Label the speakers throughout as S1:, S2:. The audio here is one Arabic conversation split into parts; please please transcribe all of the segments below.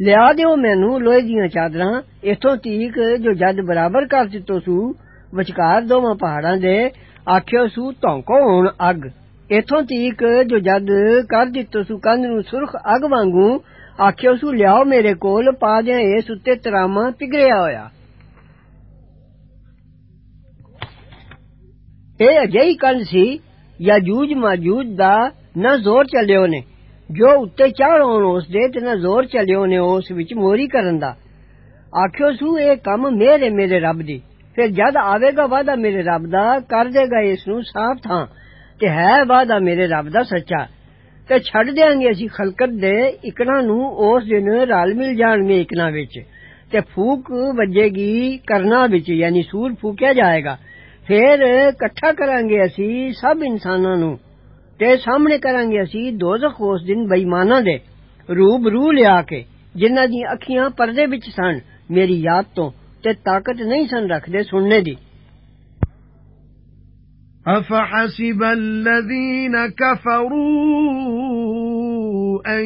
S1: ਲਿਆ ਦਿਓ ਮੈਨੂੰ ਲੋਹੇ ਦੀਆਂ ਚਾਦਰਾਂ ਇਥੋਂ ਤੀਕ ਜੋ ਜਦ ਬਰਾਬਰ ਕਰ ਦਿੱਤੋ ਸੂ ਵਿਚਕਾਰ ਦੋਵਾਂ ਪਹਾੜਾਂ ਦੇ ਆਖਿਓ ਸੂ ਧੌਂਕੋ ਹੁਣ ਅੱਗ ਇਥੋਂ ਤੀਕ ਜੋ ਜਦ ਕਰ ਦਿੱਤੋ ਸੂ ਕੰਧ ਨੂੰ ਸੁਰਖ ਅੱਗ ਵਾਂਗੂ ਆਖਿਓ ਸੂ ਲਿਆਓ ਮੇਰੇ ਕੋਲ ਪਾ ਦਿਆਂ ਇਸ ਉੱਤੇ ਤਰਾਮਾ ਪਿਗਰਿਆ ਹੋਇਆ ਇਹ ਅਜਿਹੀ ਕੰਧ ਸੀ ਯਾਜੂਜ ਮਾਜੂਜ ਦਾ ਨਾ ਜ਼ੋਰ ਚੱਲਿਓ ਨੇ جو اتنے چڑھ ہون، اس دے تے نہ زور چلیو نے اس وچ موری کرن دا۔ آکھیو، سو اے کم میرے میرے رب دی۔ پھر جد آوے گا وعدہ میرے رب دا، کر دے گا اس نو صاف تھا تے ہے وعدہ میرے رب دا سچا۔ تے چھڈ دیاں گے اسی خلقت دے اکنا نو اس دن رل مل جان گے اکنا وچ۔ تے پھوک بجے گی کرنا وچ یعنی سور پھوکیا جائے گا۔ پھر کٹھا کران گے اسی سب انساناں نو تے سامنے کریں گے اسی دوزخ اس دن بےایماناں دے روبرو لیا کے، جنہ دی اکھیاں پردے وچ سن، میری یاد
S2: تو تے طاقت نہیں سن رکھ دے سننے دی۔ افحسب الذين كفروا ان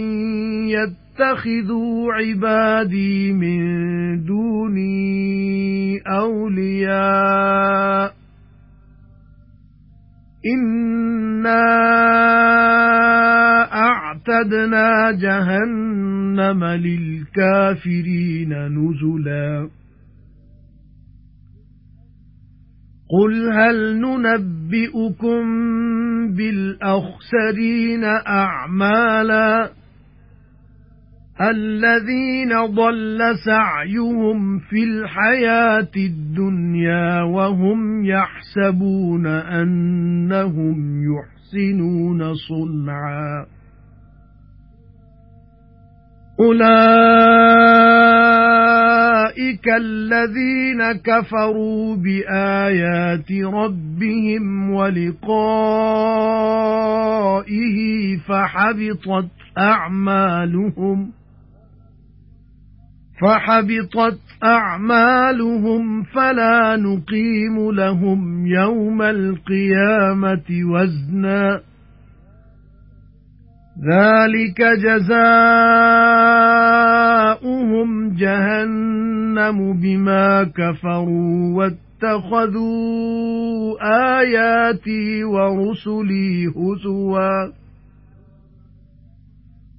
S2: يتخذوا عبادي من دوني إِنَّا أَعْتَدْنَا جَهَنَّمَ لِلْكَافِرِينَ نُزُلًا قُلْ هَلْ نُنَبِّئُكُم بِالْأَخْسَرِينَ أَعْمَالًا الَّذِينَ ضَلَّ سَعْيُهُمْ فِي الْحَيَاةِ الدُّنْيَا وَهُمْ يَحْسَبُونَ أَنَّهُمْ يُحْسِنُونَ صُنْعًا. أُولَئِكَ الَّذِينَ كَفَرُوا بِآيَاتِ رَبِّهِمْ وَلِقَائِهِ فَحَبِطَتْ أَعْمَالُهُمْ. فَحَبِطَتْ أَعْمَالُهُمْ فَلَا نُقِيمُ لَهُمْ يَوْمَ الْقِيَامَةِ وَزْنًا. ذَلِكَ جَزَاؤُهُمْ جَهَنَّمُ بِمَا كَفَرُوا وَاتَّخَذُوا آيَاتِي وَرُسُلِي هُزُوًا.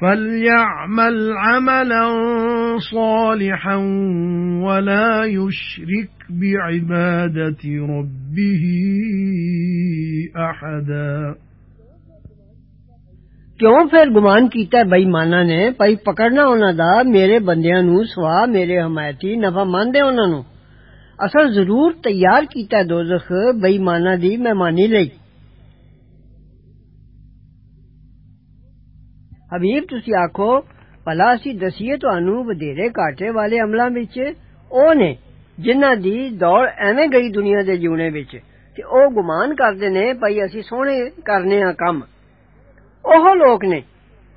S2: فَلْيَعْمَلْ عَمَلًا صَالِحًا وَلَا يُشْرِكْ بِعِبَادَةِ رَبِّهِ أَحَدًا
S1: کیوں پھر گمان کیتا ہے بے ایماناں نے؟ پئی پکڑنا انہاں دا، میرے بندیاں نو سوا میرے حمایتی نفع مان ہے انہاں نو۔ اصل ضرور تیار کیتا ہے دوزخ بے دی، مہمانی لئی۔ ਹਬੀਬ ਤੁਸੀਂ ਆਖੋ ਭਲਾ ਅਸੀਂ ਦਸੀਏ ਤੁਹਾਨੂੰ ਵਧੇਰੇ ਘਾਟੇ ਵਾਲੇ ਅਮਲਾਂ ਵਿੱਚ ਉਹ ਨੇ ਜਿਨ੍ਹਾਂ ਦੀ ਦੌੜ ਐਵੇਂ ਗਈ ਦੁਨੀਆ ਦੇ ਜੀਵਣੇ ਵਿੱਚ ਤੇ ਉਹ ਗੁਮਾਨ ਕਰਦੇ ਨੇ ਭਈ ਅਸੀਂ ਸੋਹਣੇ ਕਰਨੇ ਆ ਕੰਮ ਉਹ ਲੋਕ ਨੇ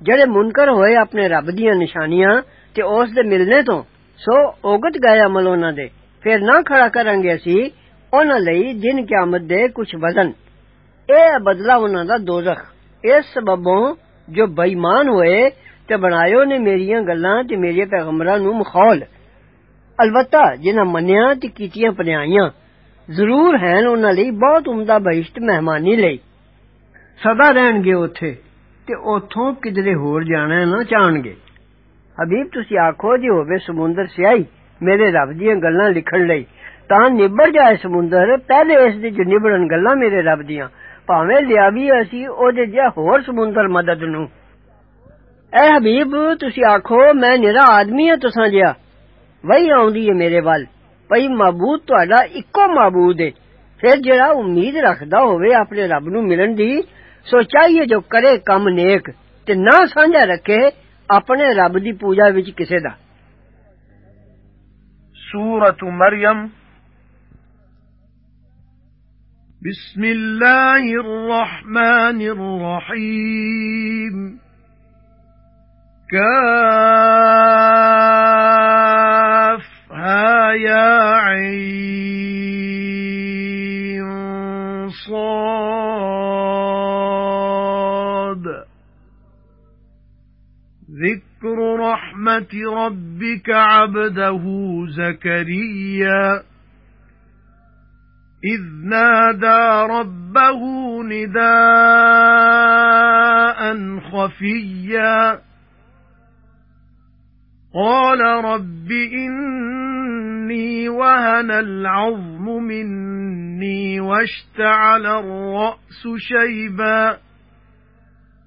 S1: ਜਿਹੜੇ ਮੁਨਕਰ ਹੋਏ ਆਪਣੇ ਰੱਬ ਦੀਆਂ ਨਿਸ਼ਾਨੀਆਂ ਤੇ ਉਸ ਦੇ ਮਿਲਨੇ ਤੋਂ ਸੋ ਔਗਤ ਗਏ ਅਮਲ ਉਹਨਾਂ ਦੇ ਫਿਰ ਨਾ ਖੜਾ ਕਰਾਂਗੇ ਅਸੀਂ ਉਹਨਾਂ ਲਈ ਦਿਨ ਕਿਆਮਤ ਦੇ ਕੁਝ ਵਜ਼ਨ ਇਹ ਬਦਲਾ ਉਹਨਾਂ ਦਾ ਦੋਜ਼ਖ ਇਸ ਸਬਬੋਂ ਜੋ ਬੇਈਮਾਨ ਹੋਏ ਤੇ ਬਣਾਇਓ ਨੇ ਮੇਰੀਆਂ ਗੱਲਾਂ ਤੇ ਮੇਰੇ ਪੈਗੰਬਰਾਂ ਨੂੰ ਮਖੌਲ ਅਲਬਤਾ ਜਿਨ੍ਹਾਂ ਮੰਨਿਆ ਤੇ ਕੀਤੀਆਂ ਪਨਿਆਈਆਂ ਜ਼ਰੂਰ ਹਨ ਉਹਨਾਂ ਲਈ ਬਹੁਤ ਉਮਦਾ ਬਹਿਸ਼ਤ ਮਹਿਮਾਨੀ ਲਈ ਸਦਾ ਰਹਿਣਗੇ ਉੱਥੇ ਤੇ ਉਥੋਂ ਕਿਧਰੇ ਹੋਰ ਜਾਣਾ ਨਾ ਚਾਹਣਗੇ ਹਬੀਬ ਤੁਸੀਂ ਆਖੋ ਜੇ ਹੋਵੇ ਸਮੁੰਦਰ ਸਿਆਹੀ ਮੇਰੇ ਰੱਬ ਦੀਆਂ ਗੱਲਾਂ ਲਿਖਣ ਲਈ ਤਾਂ ਨਿਬੜ ਜਾਏ ਸਮੁੰਦਰ ਪਹਿਲੇ ਇਸ ਦੇ ਜੋ ਨਿਬੜਨ ਗੱਲਾਂ ਮੇਰੇ ਰੱਬ ਦੀਆਂ ਭਾਵੇਂ ਲਿਆਵੀ ਅਸੀਂ ਉਹਦੇ ਜਿਹਾ ਹੋਰ ਸਮੁੰਦਰ ਮਦਦ ਨੂੰ ਐ ਹਬੀਬ ਤੁਸੀਂ ਆਖੋ ਮੈਂ ਨਿਹਰਾ ਆਦਮੀ ਆ ਤੁਸਾਂ ਜਿਹਾ ਵਹੀ ਆਉਂਦੀ ਏ ਮੇਰੇ ਵੱਲ ਭਈ ਮਾਬੂਦ ਤੁਹਾਡਾ ਇੱਕੋ ਮਾਬੂਦ ਏ ਫਿਰ ਜਿਹੜਾ ਉਮੀਦ ਰੱਖਦਾ ਹੋਵੇ ਆਪਣੇ ਰੱਬ ਨੂੰ ਮਿਲਣ ਦੀ ਸੋ ਚਾਹੀਏ ਜੋ ਕਰੇ ਕੰਮ ਨੇਕ ਤੇ ਨਾ ਸਾਂਝਾ ਰੱਖੇ ਆਪਣੇ ਰੱਬ ਦੀ ਪੂਜਾ ਵਿੱਚ ਕਿਸੇ ਦਾ
S2: ਸੂਰਤ ਮਰੀਮ بسم الله الرحمن الرحيم. كافها يا عين صاد. ذكر رحمة ربك عبده زكريا. إذ نادى ربه نداء خفيا. قال رب إني وهن العظم مني واشتعل الرأس شيبا.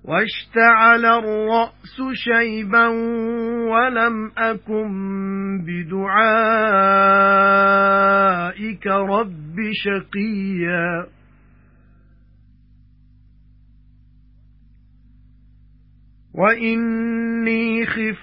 S2: واشتعل الرأس شيبا ولم أكن بدعائك رب شقيا. وإني خفت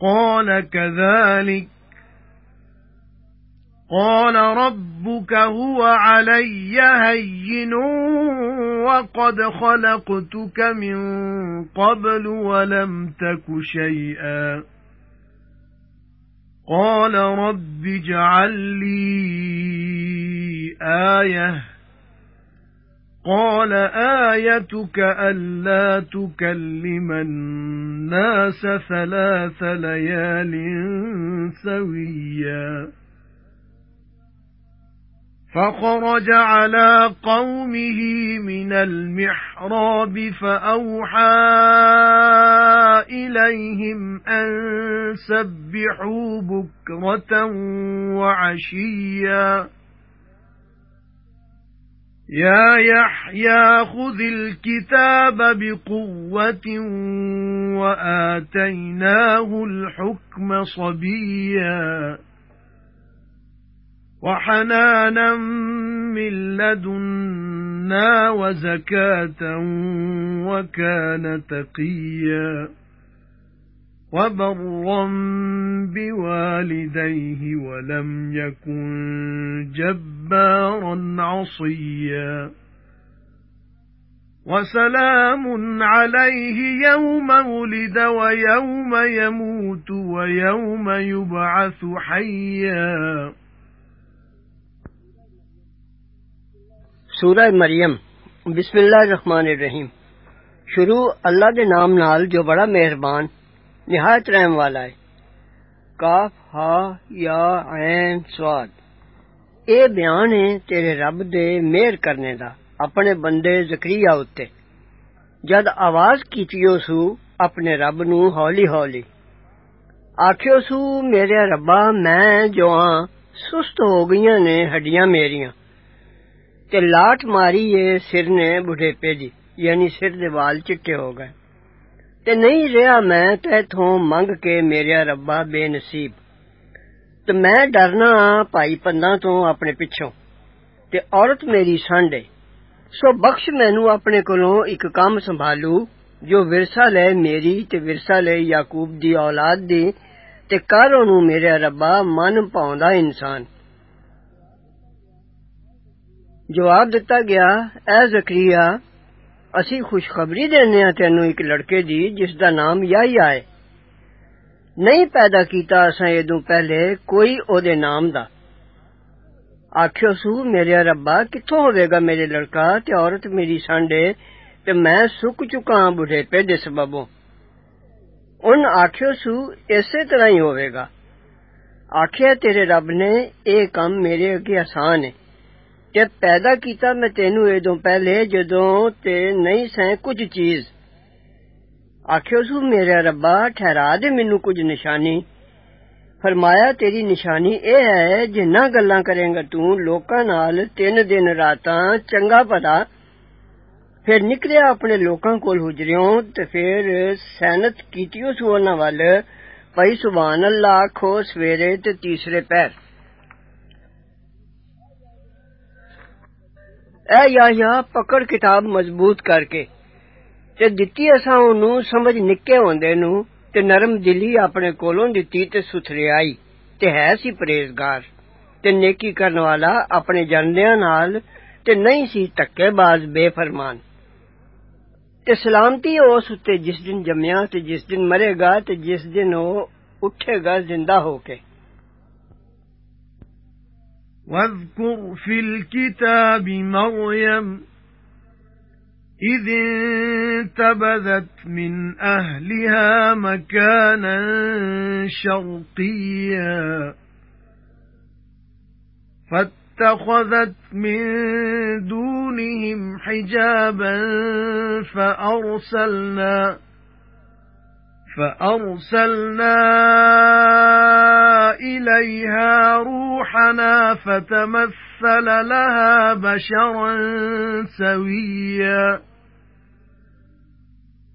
S2: قال كذلك. قال ربك هو علي هين وقد خلقتك من قبل ولم تك شيئا. قال رب اجعل لي آية. قال آيتك ألا تكلم الناس ثلاث ليال سويا. فخرج على قومه من المحراب فأوحى إليهم أن سبحوا بكرة وعشيا. يا يحيى خذ الكتاب بقوة وآتيناه الحكم صبيا. وحنانا من لدنا وزكاة وكان تقيا. وبرا بوالديه ولم يكن جبارا. جَبَّارًا عَصِيًّا. وَسَلَامٌ عَلَيْهِ يَوْمَ وُلِدَ وَيَوْمَ يَمُوتُ وَيَوْمَ يُبْعَثُ حَيًّا.
S1: سورہ مریم. بسم اللہ الرحمن الرحیم. شروع اللہ دے نام نال جو بڑا مہربان نہایت رحم والا ہے. کاف ہا یا عین سواد. ਇਹ ਬਿਆਨ ਹੈ ਤੇਰੇ ਰੱਬ ਦੇ ਮਿਹਰ ਕਰਨੇ ਦਾ ਆਪਣੇ ਬੰਦੇ ਜ਼ਕਰੀਆ ਉੱਤੇ ਜਦ ਆਵਾਜ਼ ਕੀਤੀਓ ਸੂ ਆਪਣੇ ਰੱਬ ਨੂੰ ਹੌਲੀ ਹੌਲੀ ਆਖਿਓ ਸੂ ਮੇਰੇ ਰੱਬਾ ਮੈਂ ਜੋ ਆ ਸੁਸਤ ਹੋ ਗਈਆਂ ਨੇ ਹੱਡੀਆਂ ਮੇਰੀਆਂ ਤੇ ਲਾਟ ਮਾਰੀ ਏ ਸਿਰ ਨੇ ਬੁਢੇਪੇ ਦੀ ਯਾਨੀ ਸਿਰ ਦੇ ਵਾਲ ਚਿੱਟੇ ਹੋ ਗਏ ਤੇ ਨਹੀਂ ਰਿਹਾ ਮੈਂ ਤੇਥੋਂ ਮੰਗ ਕੇ ਮੇਰੇ ਰੱਬਾ ਬੇਨਸੀਬ ਤੇ ਮੈਂ ਡਰਨਾ ਭਾਈ ਪੰਦਾ ਤੋਂ ਆਪਣੇ ਪਿੱਛੋਂ ਤੇ ਔਰਤ ਮੇਰੀ ਸੰਡੇ ਸੋ ਬਖਸ਼ ਮੈਨੂੰ ਆਪਣੇ ਕੋਲੋਂ ਇੱਕ ਕੰਮ ਸੰਭਾਲੂ ਜੋ ਵਿਰਸਾ ਲੈ ਮੇਰੀ ਤੇ ਵਿਰਸਾ ਲੈ ਯਾਕੂਬ ਦੀ ਔਲਾਦ ਦੀ ਤੇ ਕਰ ਉਹਨੂੰ ਮੇਰੇ ਰੱਬਾ ਮਨ ਪਾਉਂਦਾ ਇਨਸਾਨ ਜਵਾਬ ਦਿੱਤਾ ਗਿਆ ਐ ਜ਼ਕਰੀਆ ਅਸੀਂ ਖੁਸ਼ਖਬਰੀ ਦੇਨੇ ਆ ਤੈਨੂੰ ਇੱਕ ਲੜਕੇ نہیں پیدا کیتا اساں ادوں پہلے کوئی اودے نام دا آکھیو سو میرے ربا کتھوں ہوے گا میرے لڑکا تے عورت میری سانڈے تے میں سک چکا ہاں بڑھے پے دے سببوں ان آکھیو سو اسی طرح ہی ہوے گا آکھیا تیرے رب نے اے کام میرے اگے آسان ہے تے پیدا کیتا میں تینوں ادوں پہلے جدوں تے آکھیو سو میریا ربا، ٹھہرا دے مینو کچھ نشانی۔ فرمایا، تیری نشانی اے ہے، جنہ گلا کرے گا لوکاں نال تین دن راتاں چنگا بھلا پھر نکلیا اپنے لوکاں کول حجریوں، تے پھر سینت کیتیو سو انہاں وال۔ پئی سبحان اللہ کہو سویرے تے تیسرے پیر۔ اے یا پکڑ کتاب مضبوط کر کے۔ ਤੇ ਦਿੱਤੀ ਅਸਾਂ ਉਹਨੂੰ ਸਮਝ ਨਿੱਕੇ ਹੁੰਦੇ ਨੂੰ ਤੇ ਨਰਮ ਦਿਲੀ ਆਪਣੇ ਕੋਲੋਂ ਦਿੱਤੀ ਤੇ ਸੁਥਰਿਆਈ ਤੇ ਹੈ ਸੀ ਪਰਹੇਜ਼ਗਾਰ ਤੇ ਨੇਕੀ ਕਰਨ ਵਾਲਾ ਆਪਣੇ ਜਨਦਿਆਂ ਨਾਲ ਤੇ ਨਹੀਂ ਸੀ ਧੱਕੇਬਾਜ਼ ਬੇਫਰਮਾਨ ਤੇ ਸਲਾਮਤੀ ਉਸ ਉੱਤੇ ਜਿਸ ਦਿਨ ਜੰਮਿਆ ਤੇ ਜਿਸ ਦਿਨ ਮਰੇਗਾ ਤੇ ਜਿਸ ਦਿਨ ਉਹ ਉੱਠੇਗਾ ਜ਼ਿੰਦਾ ਹੋ ਕੇ
S2: واذكر في الكتاب مريم إذ انتبذت من أهلها مكانا شرقيا فاتخذت من دونهم حجابا فأرسلنا فأرسلنا إِلَيْهَا رُوحَنَا فَتَمَثَّلَ لَهَا بَشَرًا سَوِيًّا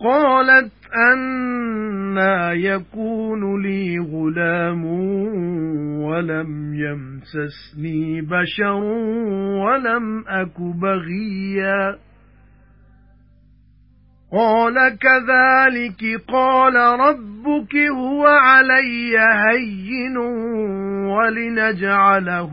S2: قَالَتْ أَنَّى يَكُونُ لِي غُلَامٌ وَلَمْ يَمْسَسْنِي بَشَرٌ وَلَمْ أَكُ بَغِيًّا. قَالَ كَذَلِكِ قَالَ رَبُّكِ هُوَ عَلَيَّ هَيِّنٌ وَلِنَجْعَلَهُ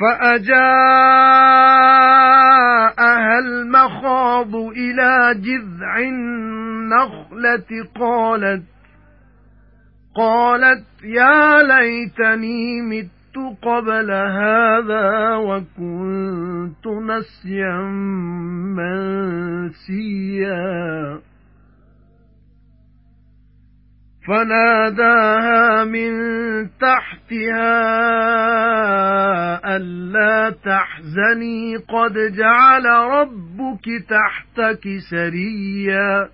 S2: فَأَجَاءَهَا الْمَخَاضُ إِلَى جِذْعِ النَّخْلَةِ قَالَتْ قَالَتْ يَا لَيْتَنِي مِتُّ قَبْلَ هَذَا وَكُنتُ نَسْيًا مَّنسِيًّا. فَنَادَاهَا مِن تَحْتِهَا أَلَّا تَحْزَنِي قَدْ جَعَلَ رَبُّكِ تَحْتَكِ سَرِيًّا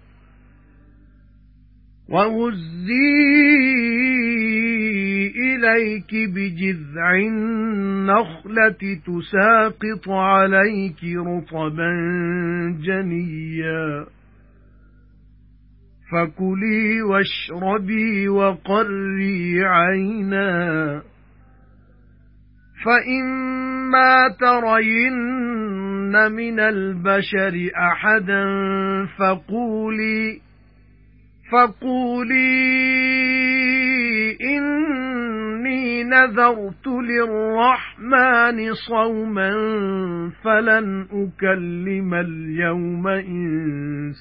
S2: وَهُزِّي إِلَيْكِ بِجِذْعِ النَّخْلَةِ تُسَاقِطْ عَلَيْكِ رُطَبًا جَنِيًّا فَكُلِي وَاشْرَبِي وَقَرِّي عَيْنًا. فَإِمَّا تَرَيِنَّ مِنَ الْبَشَرِ أَحَدًا فَقُولِي فَقُولِي إِنِّي نَذَرْتُ لِلرَّحْمَنِ صَوْمًا فَلَنْ أُكَلِّمَ الْيَوْمَ إِنسِيًّا.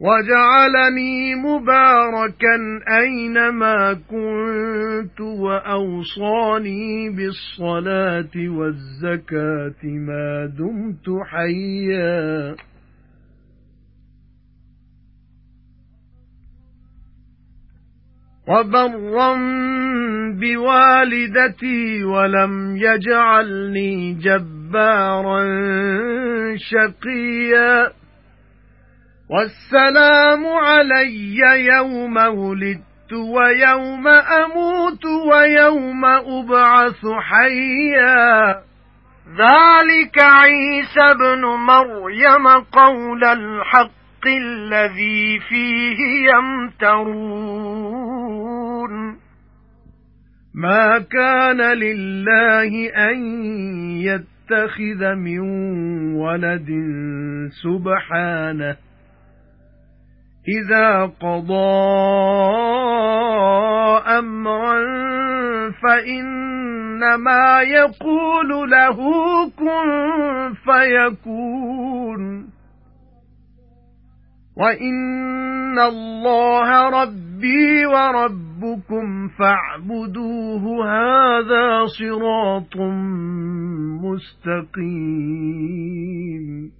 S2: وَجَعَلَنِي مُبَارَكًا أَيْنَمَا كُنتُ وَأَوْصَانِي بِالصَّلَاةِ وَالزَّكَاةِ مَا دُمْتُ حَيًّا. وَبَرًّا بِوَالِدَتِي وَلَمْ يَجْعَلْنِي جَبَّارًا شَقِيًّا. وَالسَّلَامُ عَلَيَّ يَوْمَ وُلِدتُّ وَيَوْمَ أَمُوتُ وَيَوْمَ أُبْعَثُ حَيًّا. ذَلِكَ عِيسَى ابْنُ مَرْيَمَ قَوْلَ الْحَقِّ الَّذِي فِيهِ يَمْتَرُونَ. مَا كَانَ لِلَّهِ أَن يَتَّخِذَ مِن وَلَدٍ سُبْحَانَهُ إِذَا قَضَى أَمْرًا فَإِنَّمَا يَقُولُ لَهُ كُن فَيَكُونُ. وَإِنَّ اللَّهَ رَبِّي وَرَبُّكُمْ فَاعْبُدُوهُ هَذَا صِرَاطٌ مُسْتَقِيمٌ.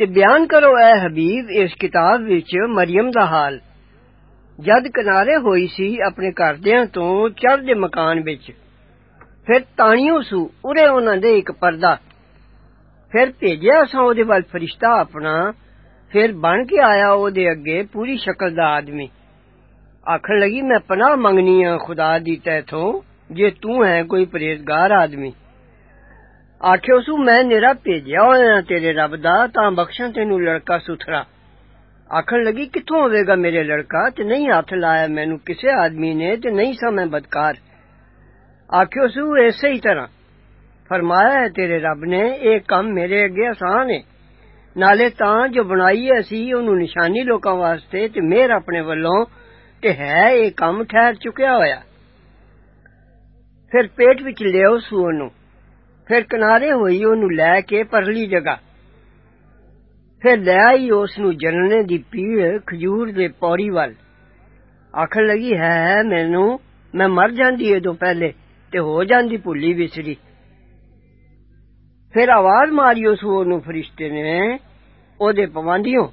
S1: تے بیان کرو اے حبیب اس کتاب وچ مریم دا حال جد کنارے ہوئی سی اپنے گھردیاں تو چڑھ دے مکان وچ پھر تانیوں سو اڑے انہاں دے اک پردہ پھر بھیجیا سا اودے وال فرشتہ اپنا پھر بن کے آیا اودے اگے پوری شکل دا آدمی آکھن لگی میں پناہ منگنی ہاں خدا دی تے تھوں جے تو ہے کوئی پرہیزگار آدمی ਆਦਮੀ ਆਖਿਓ ਸੂ ਮੈਂ ਨਿਰਾ ਭੇਜਿਆ ਹੋਇਆ ਤੇਰੇ ਰੱਬ ਦਾ ਤਾਂ ਬਖਸ਼ਾਂ ਤੈਨੂੰ ਲੜਕਾ ਸੁਥਰਾ ਆਖਣ ਲੱਗੀ ਕਿੱਥੋਂ ਹੋਵੇਗਾ ਮੇਰੇ ਲੜਕਾ ਤੇ ਨਹੀਂ ਹੱਥ ਲਾਇਆ ਮੈਨੂੰ ਕਿਸੇ ਆਦਮੀ ਨੇ ਤੇ ਨਹੀਂ ਸਾਂ ਮੈਂ ਬਦਕਾਰ ਆਖਿਓ ਸੂ ਐਸੇ ਹੀ ਤਰ੍ਹਾਂ ਫਰਮਾਇਆ ਹੈ ਤੇਰੇ ਰੱਬ ਨੇ ਇਹ ਕੰਮ ਮੇਰੇ ਅੱਗੇ ਆਸਾਨ ਹੈ ਨਾਲੇ ਤਾਂ ਜੋ ਬਣਾਈ ਅਸੀਂ ਉਹਨੂੰ ਨਿਸ਼ਾਨੀ ਲੋਕਾਂ ਵਾਸਤੇ ਤੇ ਮਿਹਰ ਆਪਣੇ ਵੱਲੋਂ ਤੇ ਹੈ ਇਹ ਕੰਮ ਠਹਿਰ ਚੁੱਕਿਆ ਹੋਇਆ ਫਿਰ ਪੇਟ ਵਿੱਚ ਲਿਓ ਸੂ ਉਹਨੂੰ ਫਿਰ ਕਿਨਾਰੇ ਹੋਈ ਉਹਨੂੰ ਲੈ ਕੇ ਪਰਲੀ ਜਗ੍ਹਾ ਫਿਰ ਲੈ ਆਈ ਉਸ ਨੂੰ ਜਨਨੇ ਦੀ ਪੀੜ ਖਜੂਰ ਦੇ ਪੌੜੀ ਵੱਲ ਆਖਣ ਲੱਗੀ ਹੈ ਮੈਨੂੰ ਮੈਂ ਮਰ ਜਾਂਦੀ ਏ ਤੋਂ ਪਹਿਲੇ ਤੇ ਹੋ ਜਾਂਦੀ ਭੁੱਲੀ ਵਿਸਰੀ ਫਿਰ ਆਵਾਜ਼ ਮਾਰੀ ਉਸ ਨੂੰ ਫਰਿਸ਼ਤੇ ਨੇ ਉਹਦੇ ਪਵਾਂਦੀਓ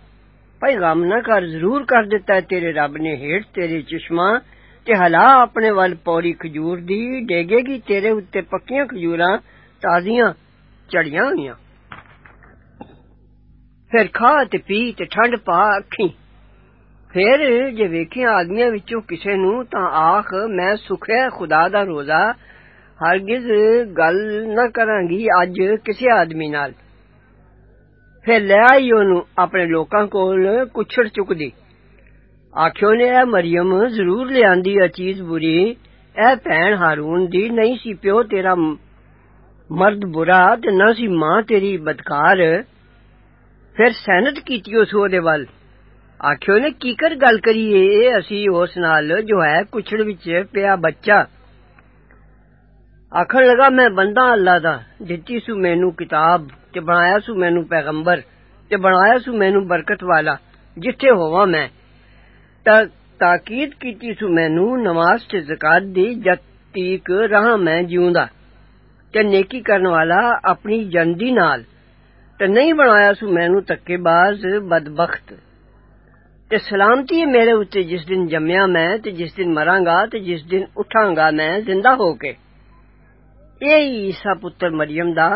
S1: ਭਾਈ ਗਮ ਨਾ ਕਰ ਜ਼ਰੂਰ ਕਰ ਦਿੱਤਾ ਤੇਰੇ ਰੱਬ ਨੇ ਹੇਠ ਤੇਰੇ ਚਸ਼ਮਾ ਤੇ ਹਲਾ ਆਪਣੇ ਵੱਲ ਪੌੜੀ ਖਜੂਰ ਦੀ ਡੇਗੇਗੀ ਤੇਰੇ ਉੱਤੇ ਪੱਕੀਆਂ ਖਜੂਰਾਂ تازیاں چڑیاں ہوئیاں پھر کھا تے پی تے ٹھنڈ پا اکھیں پھر جے ویکھیں آدمیاں وچوں کسے نوں تاں آکھ میں سکھے خدا دا روزہ ہرگز گل نہ کراں گی اج کسے آدمی نال پھر لے آئی اونوں اپنے لوکاں کول کچھڑ چکدی آکھیو نے اے مریم ضرور لیاندی اے چیز بری اے بھین ہارون دی نہیں سی مرد برا تے نہ سی ماں تیری بدکار۔ پھر سہنت کیتی اس دے وال۔ آکھیو نے، کی کر گل کری اے؟ اسی اس نال جو ہے کچھڑ وچ پیا بچہ۔ آکھن لگا، میں بندہ اللہ دا۔ جتی سو مینوں کتاب، تے بنایا سو مینوں پیغمبر، تے بنایا سو مینوں برکت والا، جتھے ہوواں میں۔ تا، تاکید کیتی سو مینوں نماز تے زکات دی جت تیک میں جیوندا۔ کہ نیکی کرن والا اپنی جندی نال تے نہیں بنایا سو مینوں تکے باز بدبخت۔ تے سلامتی ہے میرے اوتے جس دن جمیا میں تے جس دن مراں گا تے جس دن اٹھاں گا میں زندہ ہو کے۔ اے عیسیٰ پتر مریم دا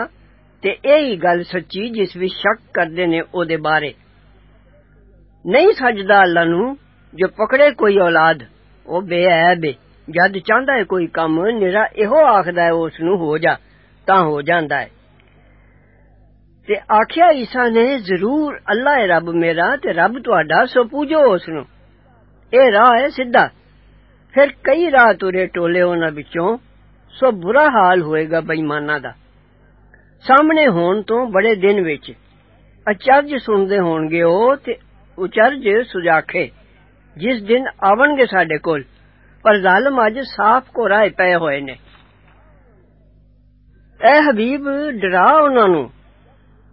S1: تے اے گل سچی جس وچ شک کردے نے او دے بارے۔ نہیں سجدا اللہ نو جو پکڑے کوئی اولاد، او بے عیب جد چاہندا ہے کوئی کم، نرا ایہو آکھدا ہے اس نو ہو جا۔ ਤਾਂ ਹੋ ਜਾਂਦਾ ਹੈ ਤੇ ਆਖਿਆ ਈਸਾ ਨੇ ਜ਼ਰੂਰ ਅੱਲਾ ਹੈ ਰੱਬ ਮੇਰਾ ਤੇ ਰੱਬ ਤੁਹਾਡਾ ਸੋ ਪੂਜੋ ਉਸ ਨੂੰ ਇਹ ਰਾਹ ਹੈ ਸਿੱਧਾ ਫਿਰ ਕਈ ਰਾਹ ਤੁਰੇ ਟੋਲੇ ਉਹਨਾਂ ਵਿੱਚੋਂ ਸੋ ਬੁਰਾ ਹਾਲ ਹੋਏਗਾ ਬੇਈਮਾਨਾਂ ਦਾ ਸਾਹਮਣੇ ਹੋਣ ਤੋਂ ਬੜੇ ਦਿਨ ਵਿੱਚ ਅਚਰਜ ਸੁਣਦੇ ਹੋਣਗੇ ਉਹ ਤੇ ਉਚਰਜ ਸੁਜਾਖੇ ਜਿਸ ਦਿਨ ਆਵਣਗੇ ਸਾਡੇ ਕੋਲ ਪਰ ਜ਼ਾਲਮ ਅੱਜ ਸਾਫ਼ ਕੋਰਾਏ ਪਏ ਹੋਏ ਨੇ اے حبیب ڈرا انہاں نوں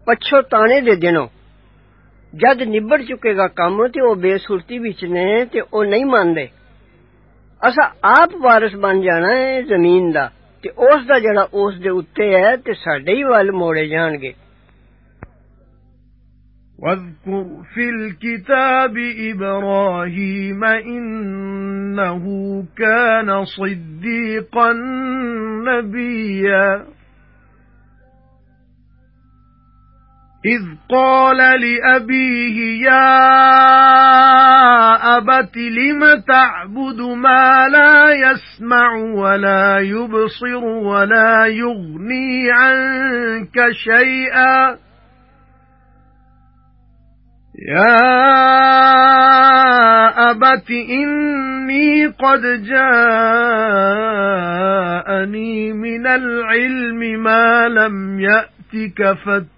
S1: پچھو تانے دے دنوں جد نبڑ چکے گا کم تے أو بے صورتی وچ نے تے او نہیں ماندے اسا آپ وارث بن جانا ہے زمین دا تے اس دا جڑا اس دے اوتے ہے تے ساڈے ہی ول
S2: واذكر في الكتاب إبراهيم إنه كان صديقا نبيا. إذ قال لأبيه يا أبت لم تعبد ما لا يسمع ولا يبصر ولا يغني عنك شيئا؟ يا أبت إني قد جاءني من العلم ما لم يأتك فاتبعني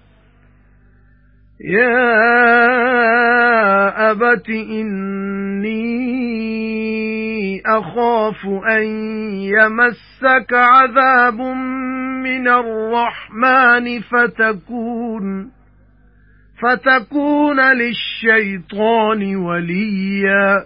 S2: يَا أَبَتِ إِنِّي أَخَافُ أَن يَمَسَّكَ عَذَابٌ مِنَ الرَّحْمَنِ فَتَكُونَ فَتَكُونَ لِلشَّيْطَانِ وَلِيًّا.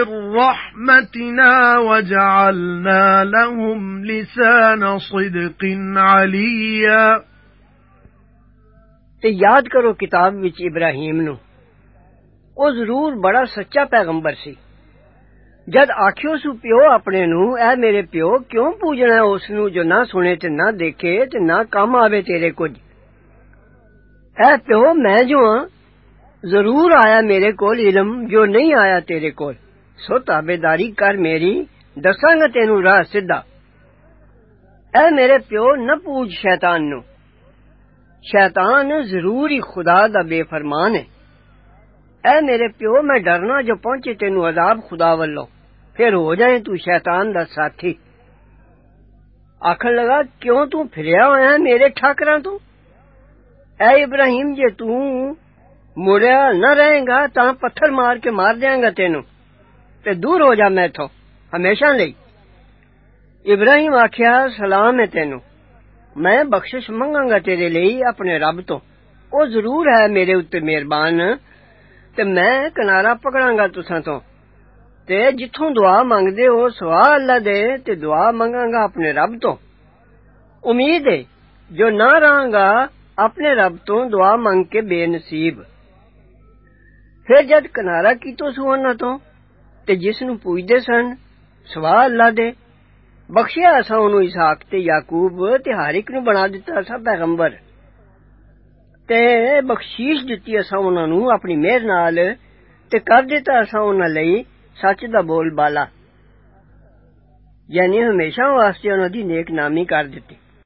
S2: مِنْ رَحْمَتِنَا وَجَعَلْنَا لَهُمْ لِسَانَ صِدْقٍ عَلِيًّا.
S1: تے یاد کرو کتاب وچ ابراہیم نو۔ او ضرور بڑا سچا پیغمبر سی۔ جد آکھیو سو پیو اپنے نو اے میرے پیو کیوں پوجنا اس نو جو نہ سنے تے نہ دیکھے تے نہ کم آوے تیرے کچھ؟ اے پیو میں جو ہاں ضرور آیا میرے کول علم جو نہیں آیا تیرے کول۔ سو تابے داری کر میری، دساں گا تین راہ سیدا اے میرے پیو، نہ پوج شیطان نو۔ شیطان ضرور ہی خدا دا بے فرمان ہے۔ اے میرے پیو، میں ڈرنا جو پہنچے تینو عذاب خدا ولو پھر ہو جائیں تو شیطان دا ساتھی۔ آکھن لگا، کیوں تو پھریا ہوا ہے میرے ٹھاکراں تو؟ اے ابراہیم، جے تو مڑیا نہ رہے گا تا پتھر مار کے مار دیاں گا تینوں۔ تے دور ہو جا میں تھو، ہمیشہ لئی ابراہیم آخیا سلام ہے تینو۔ میں بخشش منگا گا تیرے لئی اپنے رب تو۔ او ضرور ہے میرے اتنے مہربان، تے میں کنارا پکڑا گا تسا تو۔ تے جتھوں دعا منگ دے ہو سوا اللہ دے، تے دعا منگا گا اپنے رب تو۔ امید ہے، جو نہ رہاں گا، اپنے رب تو دعا منگ کے بے نصیب۔ پھر جد کنارا کی تو سو نہ تو؟ ਤੇ ਜਿਸ ਨੂੰ ਪੂਜਦੇ ਸਨ ਸਵਾ ਅੱਲਾ ਦੇ ਬਖਸ਼ਿਆ ਅਸਾਂ ਉਹਨੂੰ ਇਸਾਕ ਤੇ ਯਾਕੂਬ ਤੇ ਹਰ ਇੱਕ ਨੂੰ ਬਣਾ ਦਿੱਤਾ ਅਸਾਂ ਪੈਗੰਬਰ ਤੇ ਬਖਸ਼ੀਸ਼ ਦਿੱਤੀ ਅਸਾਂ ਉਹਨਾਂ ਨੂੰ ਆਪਣੀ ਮਿਹਰ ਨਾਲ ਤੇ ਕਰ ਦਿੱਤਾ ਅਸਾਂ ਉਹਨਾਂ ਲਈ ਸੱਚ ਦਾ ਬੋਲ ਬਾਲਾ ਯਾਨੀ ਹਮੇਸ਼ਾ ਵਾਸਤੇ ਉਹਨਾਂ ਦੀ ਨੇਕ ਨਾਮੀ ਕਰ ਦਿੱਤੀ